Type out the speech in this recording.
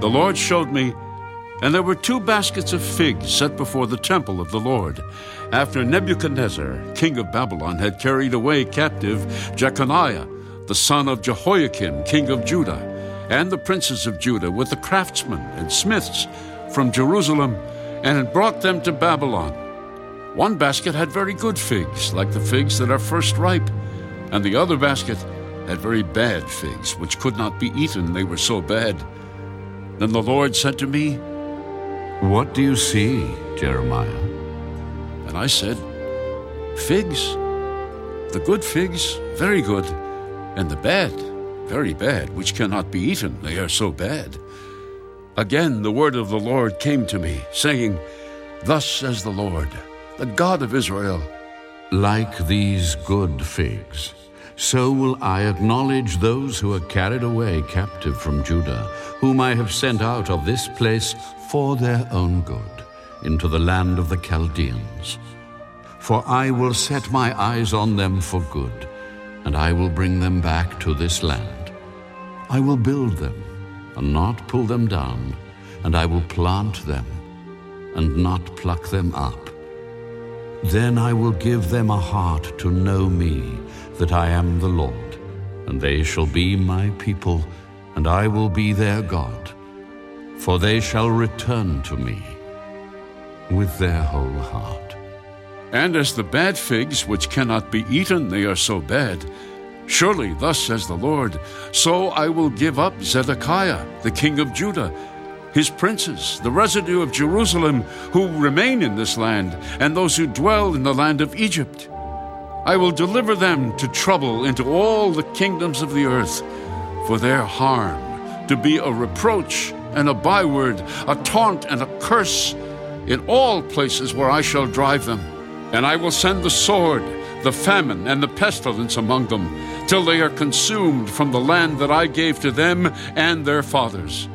The Lord showed me, and there were two baskets of figs set before the temple of the Lord, after Nebuchadnezzar, king of Babylon, had carried away captive Jeconiah, the son of Jehoiakim, king of Judah, and the princes of Judah, with the craftsmen and smiths from Jerusalem, and had brought them to Babylon. One basket had very good figs, like the figs that are first ripe, and the other basket had very bad figs, which could not be eaten, they were so bad. Then the Lord said to me, What do you see, Jeremiah? And I said, Figs. The good figs, very good, and the bad, very bad, which cannot be eaten, they are so bad. Again the word of the Lord came to me, saying, Thus says the Lord, the God of Israel, Like these good figs, so will I acknowledge those who are carried away captive from Judah, whom I have sent out of this place for their own good, into the land of the Chaldeans. For I will set my eyes on them for good, and I will bring them back to this land. I will build them, and not pull them down, and I will plant them, and not pluck them up. Then I will give them a heart to know me, that I am the Lord, and they shall be my people, and I will be their God. For they shall return to me with their whole heart. And as the bad figs which cannot be eaten, they are so bad. Surely, thus says the Lord, so I will give up Zedekiah, the king of Judah, his princes, the residue of Jerusalem, who remain in this land, and those who dwell in the land of Egypt. I will deliver them to trouble into all the kingdoms of the earth, for their harm, to be a reproach and a byword, a taunt and a curse, in all places where I shall drive them. And I will send the sword, the famine, and the pestilence among them, till they are consumed from the land that I gave to them and their fathers.